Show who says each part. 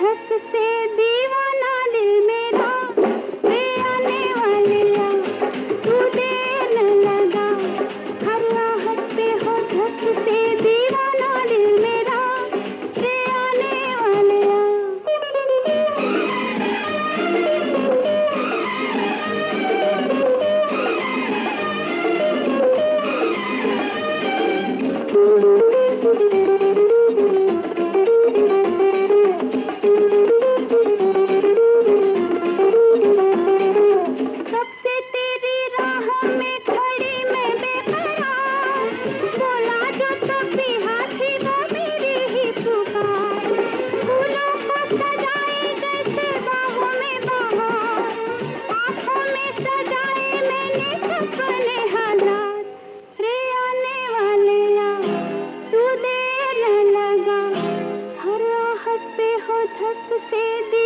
Speaker 1: थक से दीवाना से